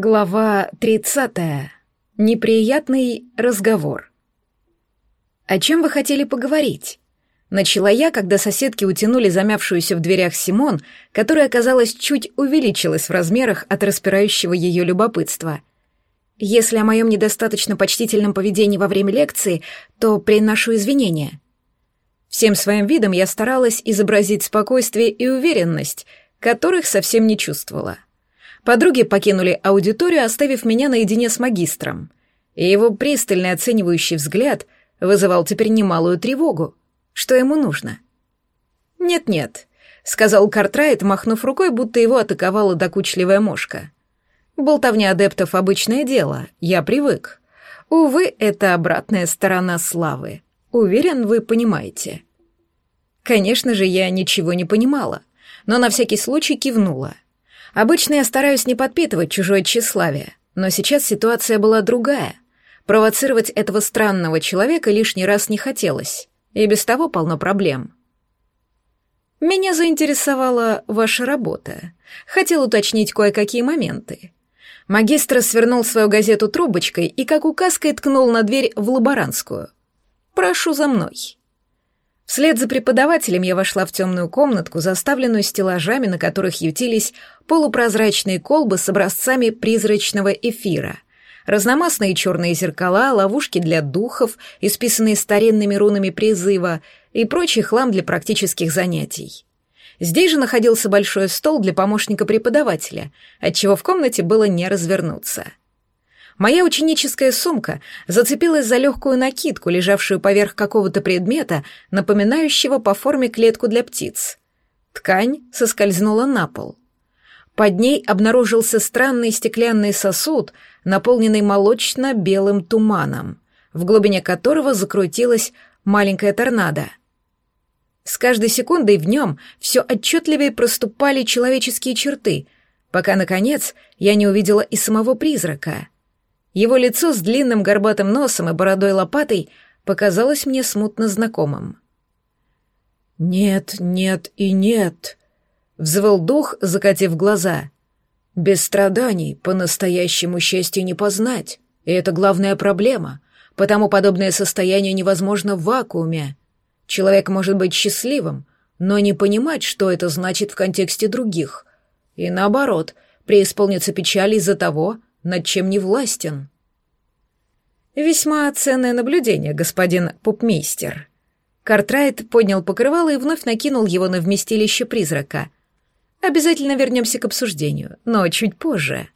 Глава 30. Неприятный разговор. «О чем вы хотели поговорить?» Начала я, когда соседки утянули замявшуюся в дверях Симон, которая, казалось, чуть увеличилась в размерах от распирающего ее любопытства. «Если о моем недостаточно почтительном поведении во время лекции, то приношу извинения». Всем своим видом я старалась изобразить спокойствие и уверенность, которых совсем не чувствовала. Подруги покинули аудиторию, оставив меня наедине с магистром. И его пристальный оценивающий взгляд вызывал теперь немалую тревогу. Что ему нужно? «Нет-нет», — сказал Картрайт, махнув рукой, будто его атаковала докучливая мошка. «Болтовня адептов — обычное дело, я привык. Увы, это обратная сторона славы. Уверен, вы понимаете». Конечно же, я ничего не понимала, но на всякий случай кивнула — Обычно я стараюсь не подпитывать чужое тщеславие, но сейчас ситуация была другая. Провоцировать этого странного человека лишний раз не хотелось, и без того полно проблем. Меня заинтересовала ваша работа. Хотел уточнить кое-какие моменты. Магистр свернул свою газету трубочкой и как указкой ткнул на дверь в лаборантскую. «Прошу за мной». Вслед за преподавателем я вошла в темную комнатку, заставленную стеллажами, на которых ютились полупрозрачные колбы с образцами призрачного эфира, разномастные черные зеркала, ловушки для духов, исписанные старинными рунами призыва и прочий хлам для практических занятий. Здесь же находился большой стол для помощника преподавателя, отчего в комнате было не развернуться. Моя ученическая сумка зацепилась за легкую накидку, лежавшую поверх какого-то предмета, напоминающего по форме клетку для птиц. Ткань соскользнула на пол. Под ней обнаружился странный стеклянный сосуд, наполненный молочно-белым туманом, в глубине которого закрутилась маленькая торнадо. С каждой секундой в нем все отчетливее проступали человеческие черты, пока, наконец, я не увидела и самого призрака — его лицо с длинным горбатым носом и бородой лопатой показалось мне смутно знакомым. «Нет, нет и нет», — взвыл дух, закатив глаза. «Без страданий по-настоящему счастье не познать, и это главная проблема, потому подобное состояние невозможно в вакууме. Человек может быть счастливым, но не понимать, что это значит в контексте других, и наоборот, преисполниться печали из-за того, над чем не властен. Весьма ценное наблюдение, господин пупмейстер. Картрайт поднял покрывало и вновь накинул его на вместилище призрака. Обязательно вернемся к обсуждению, но чуть позже.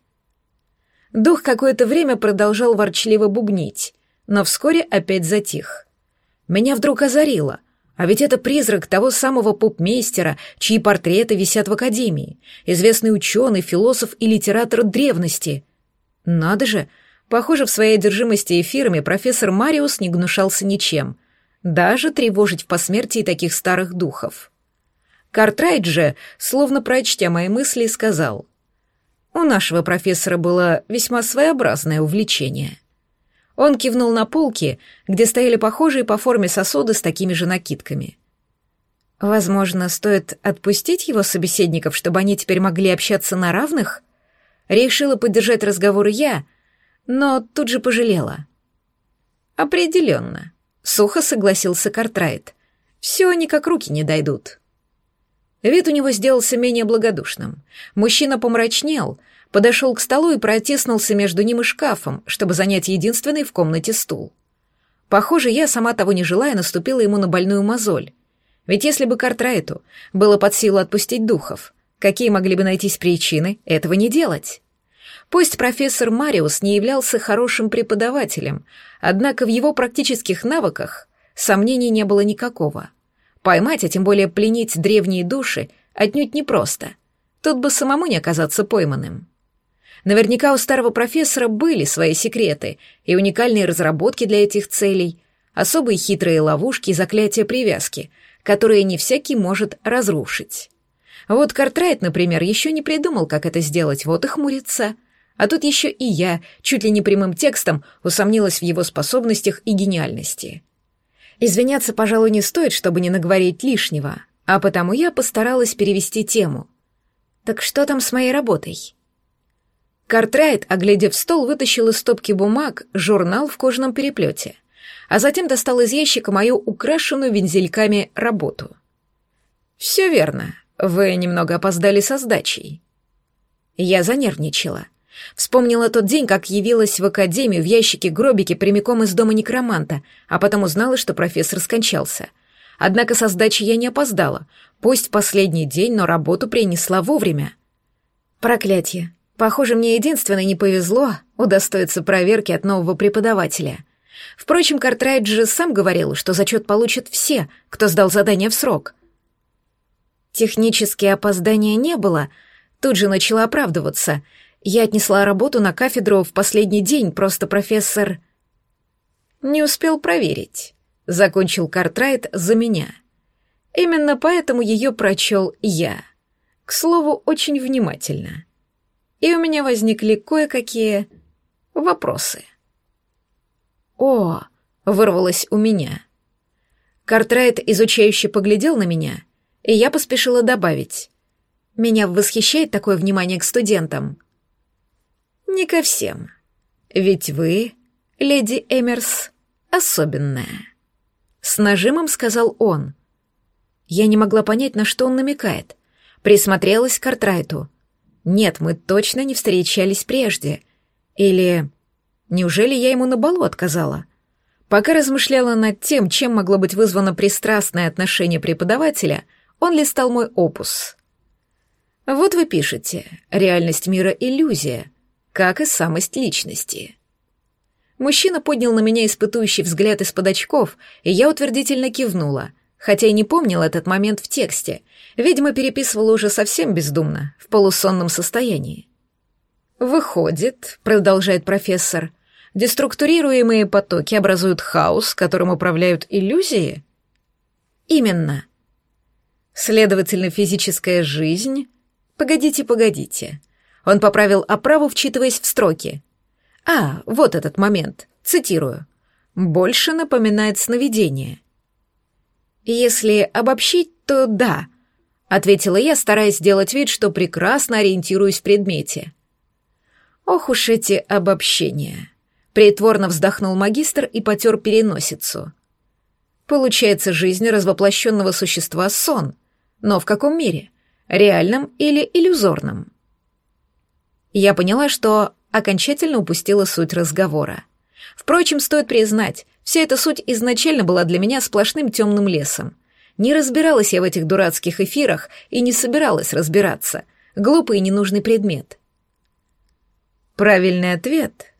Дух какое-то время продолжал ворчливо бубнить, но вскоре опять затих. Меня вдруг озарило — а ведь это призрак того самого попмейстера, чьи портреты висят в Академии, известный ученый, философ и литератор древности. Надо же, похоже, в своей одержимости эфирами профессор Мариус не гнушался ничем, даже тревожить в посмертии таких старых духов. Картрайт же, словно прочтя мои мысли, сказал, «У нашего профессора было весьма своеобразное увлечение». Он кивнул на полки, где стояли похожие по форме сосуды с такими же накидками. «Возможно, стоит отпустить его собеседников, чтобы они теперь могли общаться на равных?» Решила поддержать разговор я, но тут же пожалела. «Определенно», — сухо согласился Картрайт. «Все никак руки не дойдут». Вид у него сделался менее благодушным. Мужчина помрачнел, подошел к столу и протиснулся между ним и шкафом, чтобы занять единственный в комнате стул. Похоже, я, сама того не желая, наступила ему на больную мозоль. Ведь если бы Картрайту было под силу отпустить духов, какие могли бы найтись причины этого не делать? Пусть профессор Мариус не являлся хорошим преподавателем, однако в его практических навыках сомнений не было никакого. Поймать, а тем более пленить древние души, отнюдь непросто. Тут бы самому не оказаться пойманным. Наверняка у старого профессора были свои секреты и уникальные разработки для этих целей, особые хитрые ловушки и заклятия привязки, которые не всякий может разрушить. Вот Картрайт, например, еще не придумал, как это сделать, вот и хмурится — а тут еще и я, чуть ли не прямым текстом, усомнилась в его способностях и гениальности. Извиняться, пожалуй, не стоит, чтобы не наговорить лишнего, а потому я постаралась перевести тему. «Так что там с моей работой?» Картрайт, оглядев стол, вытащил из стопки бумаг журнал в кожаном переплете, а затем достал из ящика мою украшенную вензельками работу. «Все верно. Вы немного опоздали со сдачей». Я занервничала. Вспомнила тот день, как явилась в академию в ящике гробики прямиком из дома некроманта, а потом узнала, что профессор скончался. Однако со сдачей я не опоздала. Пусть последний день, но работу принесла вовремя. Проклятье. Похоже, мне единственное не повезло удостоиться проверки от нового преподавателя. Впрочем, Картрайт же сам говорил, что зачет получат все, кто сдал задание в срок. Технически опоздания не было, тут же начала оправдываться — я отнесла работу на кафедру в последний день, просто профессор... Не успел проверить. Закончил Картрайт за меня. Именно поэтому ее прочел я. К слову, очень внимательно. И у меня возникли кое-какие вопросы. «О!» — вырвалось у меня. Картрайт изучающе поглядел на меня, и я поспешила добавить. «Меня восхищает такое внимание к студентам». Не ко всем. Ведь вы, леди Эмерс, особенная. С нажимом сказал он. Я не могла понять, на что он намекает. Присмотрелась к Картрайту. Нет, мы точно не встречались прежде. Или... Неужели я ему на балу отказала? Пока размышляла над тем, чем могло быть вызвано пристрастное отношение преподавателя, он листал мой опус. Вот вы пишете «Реальность мира — иллюзия», как и самость личности. Мужчина поднял на меня испытующий взгляд из-под очков, и я утвердительно кивнула, хотя и не помнил этот момент в тексте. Видимо, переписывала уже совсем бездумно, в полусонном состоянии. «Выходит», — продолжает профессор, — «деструктурируемые потоки образуют хаос, которым управляют иллюзии?» «Именно». Следовательно, физическая жизнь... Погодите, погодите. Он поправил оправу, вчитываясь в строки. «А, вот этот момент. Цитирую. Больше напоминает сновидение». «Если обобщить, то да», — ответила я, стараясь сделать вид, что прекрасно ориентируюсь в предмете. «Ох уж эти обобщения!» — притворно вздохнул магистр и потер переносицу. «Получается, жизнь развоплощенного существа — сон. Но в каком мире? Реальном или иллюзорном?» Я поняла, что окончательно упустила суть разговора. Впрочем, стоит признать, вся эта суть изначально была для меня сплошным темным лесом. Не разбиралась я в этих дурацких эфирах и не собиралась разбираться. Глупый и ненужный предмет. Правильный ответ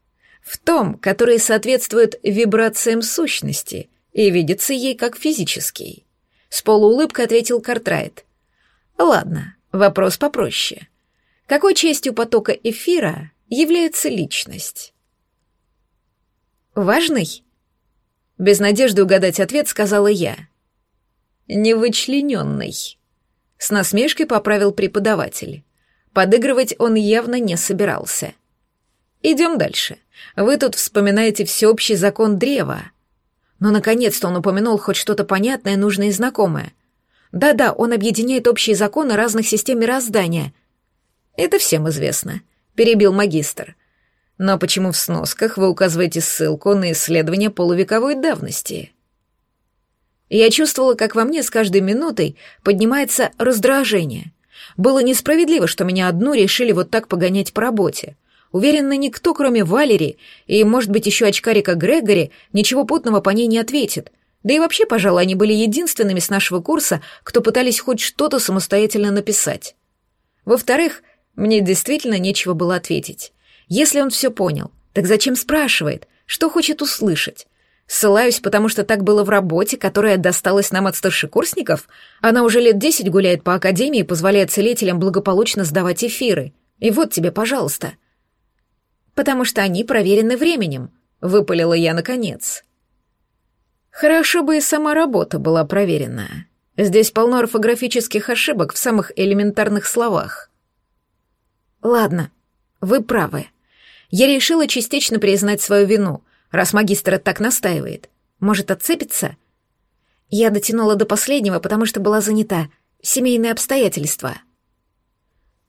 в том, который соответствует вибрациям сущности и видится ей как физический. С полуулыбкой ответил Картрайт. Ладно, вопрос попроще. Какой частью потока эфира является личность? Важный? Без надежды угадать ответ сказала я. Невычлененный. С насмешкой поправил преподаватель. Подыгрывать он явно не собирался. Идем дальше. Вы тут вспоминаете всеобщий закон древа. Но наконец-то он упомянул хоть что-то понятное, нужное и знакомое. Да-да, он объединяет общие законы разных систем мироздания, это всем известно, перебил магистр. Но почему в сносках вы указываете ссылку на исследование полувековой давности? Я чувствовала, как во мне с каждой минутой поднимается раздражение. Было несправедливо, что меня одну решили вот так погонять по работе. Уверена, никто, кроме Валери и, может быть, еще очкарика Грегори, ничего путного по ней не ответит. Да и вообще, пожалуй, они были единственными с нашего курса, кто пытались хоть что-то самостоятельно написать. Во-вторых, мне действительно нечего было ответить. Если он все понял, так зачем спрашивает? Что хочет услышать? Ссылаюсь, потому что так было в работе, которая досталась нам от старшекурсников. Она уже лет десять гуляет по академии и позволяет целителям благополучно сдавать эфиры. И вот тебе, пожалуйста. Потому что они проверены временем, выпалила я наконец. Хорошо бы и сама работа была проверена. Здесь полно орфографических ошибок в самых элементарных словах. Ладно, вы правы. Я решила частично признать свою вину, раз магистр так настаивает. Может, отцепится? Я дотянула до последнего, потому что была занята. Семейные обстоятельства.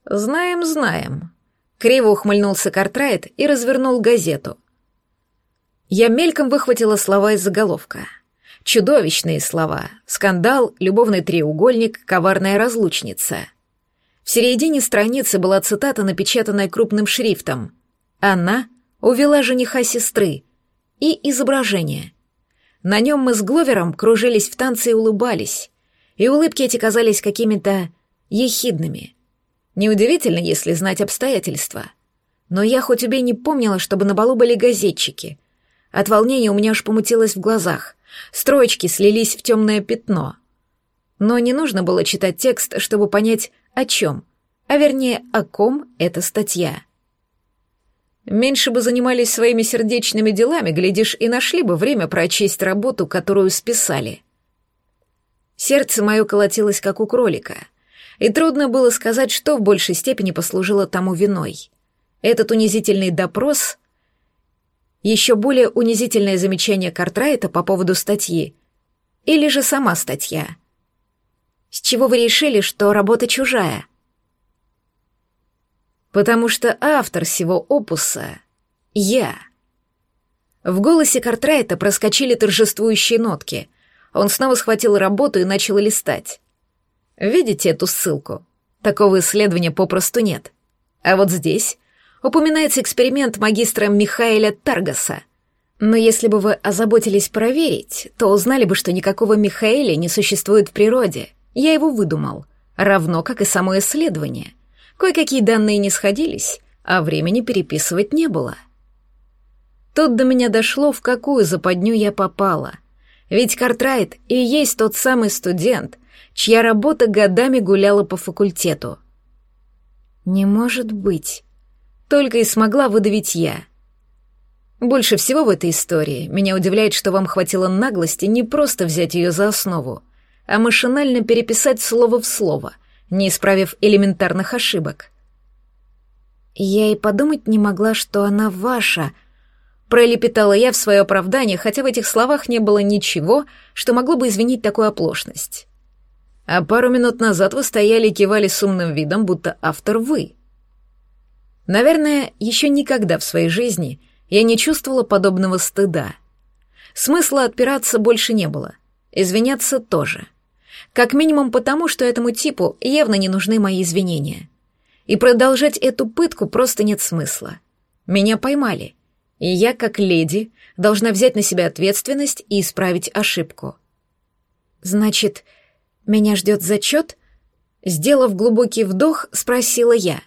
Знаем, знаем. Криво ухмыльнулся Картрайт и развернул газету. Я мельком выхватила слова из заголовка. Чудовищные слова. Скандал, любовный треугольник, коварная разлучница. В середине страницы была цитата, напечатанная крупным шрифтом. Она увела жениха сестры. И изображение. На нем мы с Гловером кружились в танце и улыбались. И улыбки эти казались какими-то ехидными. Неудивительно, если знать обстоятельства. Но я хоть убей не помнила, чтобы на балу были газетчики. От волнения у меня аж помутилось в глазах. Строчки слились в темное пятно. Но не нужно было читать текст, чтобы понять, о чем, а вернее, о ком эта статья. Меньше бы занимались своими сердечными делами, глядишь, и нашли бы время прочесть работу, которую списали. Сердце мое колотилось, как у кролика, и трудно было сказать, что в большей степени послужило тому виной. Этот унизительный допрос, еще более унизительное замечание Картрайта по поводу статьи, или же сама статья. С чего вы решили, что работа чужая? потому что автор всего опуса — я. В голосе Картрайта проскочили торжествующие нотки. Он снова схватил работу и начал листать. Видите эту ссылку? Такого исследования попросту нет. А вот здесь упоминается эксперимент магистра Михаэля Таргаса. Но если бы вы озаботились проверить, то узнали бы, что никакого Михаэля не существует в природе. Я его выдумал, равно как и само исследование — Кое-какие данные не сходились, а времени переписывать не было. Тут до меня дошло, в какую западню я попала. Ведь Картрайт и есть тот самый студент, чья работа годами гуляла по факультету. «Не может быть», — только и смогла выдавить я. Больше всего в этой истории меня удивляет, что вам хватило наглости не просто взять ее за основу, а машинально переписать слово в слово, не исправив элементарных ошибок. «Я и подумать не могла, что она ваша», — пролепетала я в свое оправдание, хотя в этих словах не было ничего, что могло бы извинить такую оплошность. А пару минут назад вы стояли и кивали с умным видом, будто автор вы. Наверное, еще никогда в своей жизни я не чувствовала подобного стыда. Смысла отпираться больше не было, извиняться тоже. Как минимум потому, что этому типу явно не нужны мои извинения. И продолжать эту пытку просто нет смысла. Меня поймали, и я, как леди, должна взять на себя ответственность и исправить ошибку. «Значит, меня ждет зачет?» Сделав глубокий вдох, спросила я.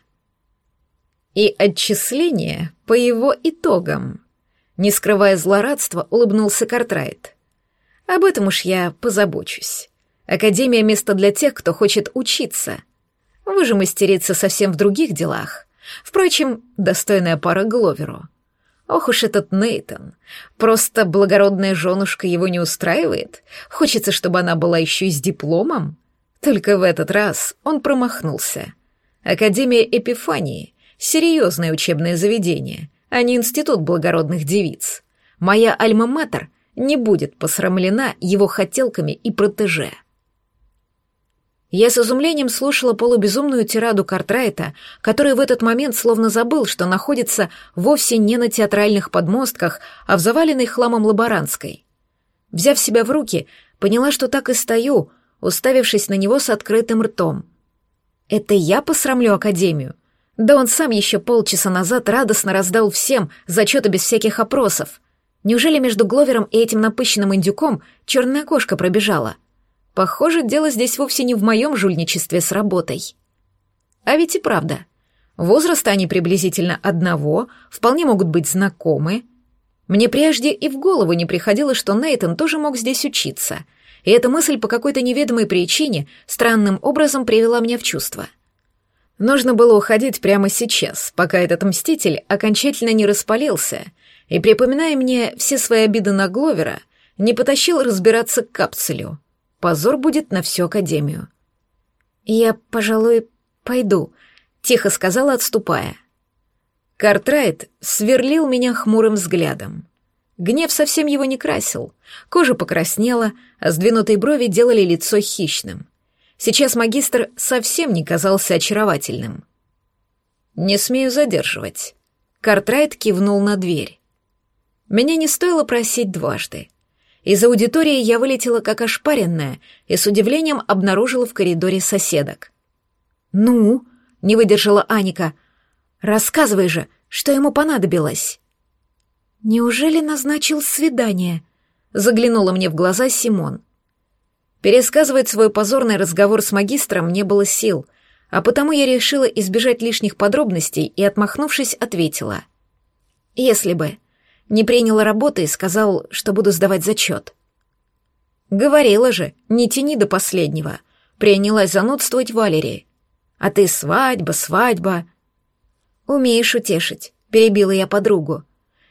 «И отчисление по его итогам», — не скрывая злорадства, улыбнулся Картрайт. «Об этом уж я позабочусь». Академия — место для тех, кто хочет учиться. Вы же мастерица совсем в других делах. Впрочем, достойная пара Гловеру. Ох уж этот Нейтон. Просто благородная женушка его не устраивает. Хочется, чтобы она была еще и с дипломом. Только в этот раз он промахнулся. Академия Эпифании — серьезное учебное заведение, а не институт благородных девиц. Моя альма-матер не будет посрамлена его хотелками и протеже. Я с изумлением слушала полубезумную тираду Картрайта, который в этот момент словно забыл, что находится вовсе не на театральных подмостках, а в заваленной хламом лаборантской. Взяв себя в руки, поняла, что так и стою, уставившись на него с открытым ртом. Это я посрамлю Академию? Да он сам еще полчаса назад радостно раздал всем зачеты без всяких опросов. Неужели между Гловером и этим напыщенным индюком черная кошка пробежала — Похоже, дело здесь вовсе не в моем жульничестве с работой. А ведь и правда. Возраста они приблизительно одного, вполне могут быть знакомы. Мне прежде и в голову не приходило, что Нейтон тоже мог здесь учиться, и эта мысль по какой-то неведомой причине странным образом привела меня в чувство. Нужно было уходить прямо сейчас, пока этот мститель окончательно не распалился и, припоминая мне все свои обиды на Гловера, не потащил разбираться к капсулю. Позор будет на всю Академию. «Я, пожалуй, пойду», — тихо сказала, отступая. Картрайт сверлил меня хмурым взглядом. Гнев совсем его не красил. Кожа покраснела, а сдвинутые брови делали лицо хищным. Сейчас магистр совсем не казался очаровательным. «Не смею задерживать». Картрайт кивнул на дверь. Меня не стоило просить дважды. Из аудитории я вылетела как ошпаренная и с удивлением обнаружила в коридоре соседок. «Ну?» — не выдержала Аника. «Рассказывай же, что ему понадобилось?» «Неужели назначил свидание?» — заглянула мне в глаза Симон. Пересказывать свой позорный разговор с магистром не было сил, а потому я решила избежать лишних подробностей и, отмахнувшись, ответила. «Если бы. Не приняла работы и сказал, что буду сдавать зачет». «Говорила же, не тяни до последнего», — принялась занудствовать Валерия. «А ты свадьба, свадьба». «Умеешь утешить», — перебила я подругу.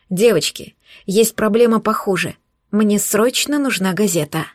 «Девочки, есть проблема похуже. Мне срочно нужна газета».